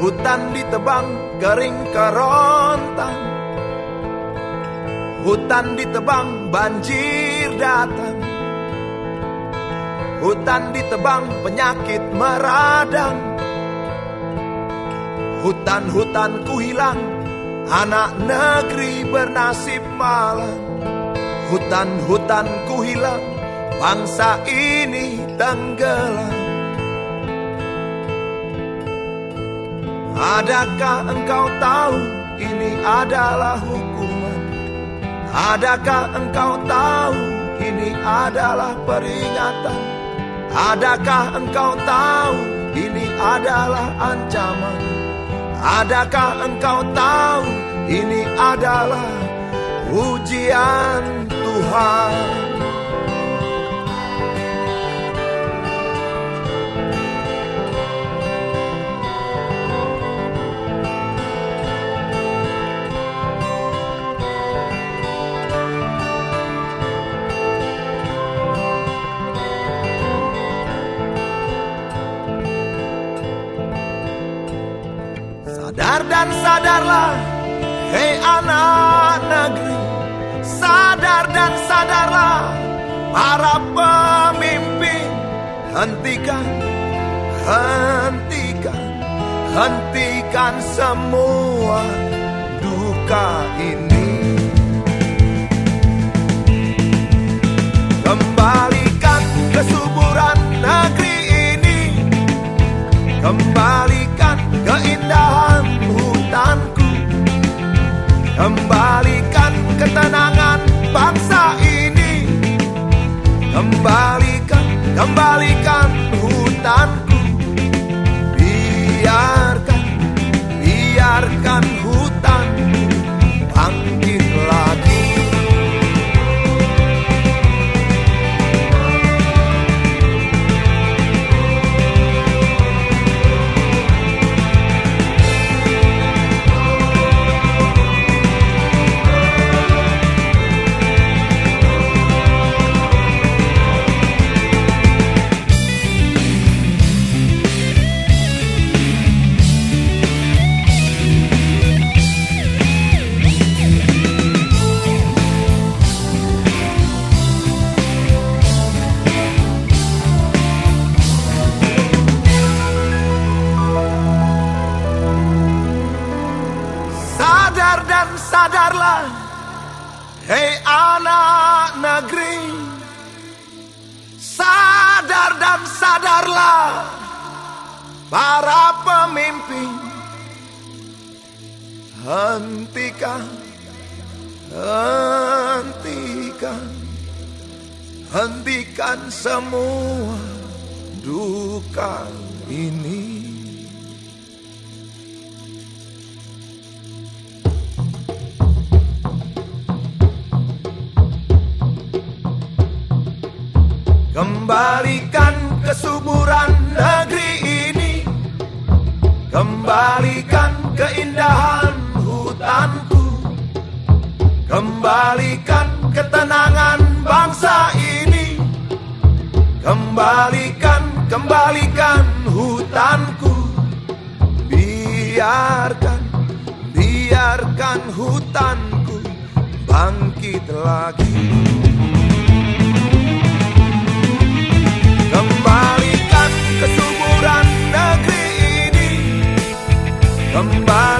Hutan ditebang kering kerontang. Hutan ditebang banjir datang. Hutan ditebang penyakit meradang. Hutan-hutan ku hilang Anak negeri bernasib malang. Hutan-hutan ku hilang Bangsa ini tenggelam Adakah engkau tahu ini adalah hukuman? Adakah engkau tahu ini adalah peringatan? Adakah engkau tahu ini adalah ancaman? Adakah engkau tahu ini adalah ujian Tuhan Sadar dan sadarlah Hei anak negeri. Sadar dan sadarlah Para pemimpin. Hentikan Hentikan Hentikan semua Duka ini. Kembalikan kesuburan negeri ini. Kembalikan Kembalikan ketenangan bangsa ini. Kembalikan, kembalikan hutanku Sadar dan sadarlah. Hei anak negeri Sadar dan sadarlah. Para pemimpin Hentikan Hentikan. Hentikan semua duka ini Kembalikan kesuburan negeri ini. Kembalikan keindahan hutanku. Kembalikan ketenangan bangsa ini. Kembalikan, kembalikan hutanku. Biarkan, biarkan hutanku bangkit lagi Come by.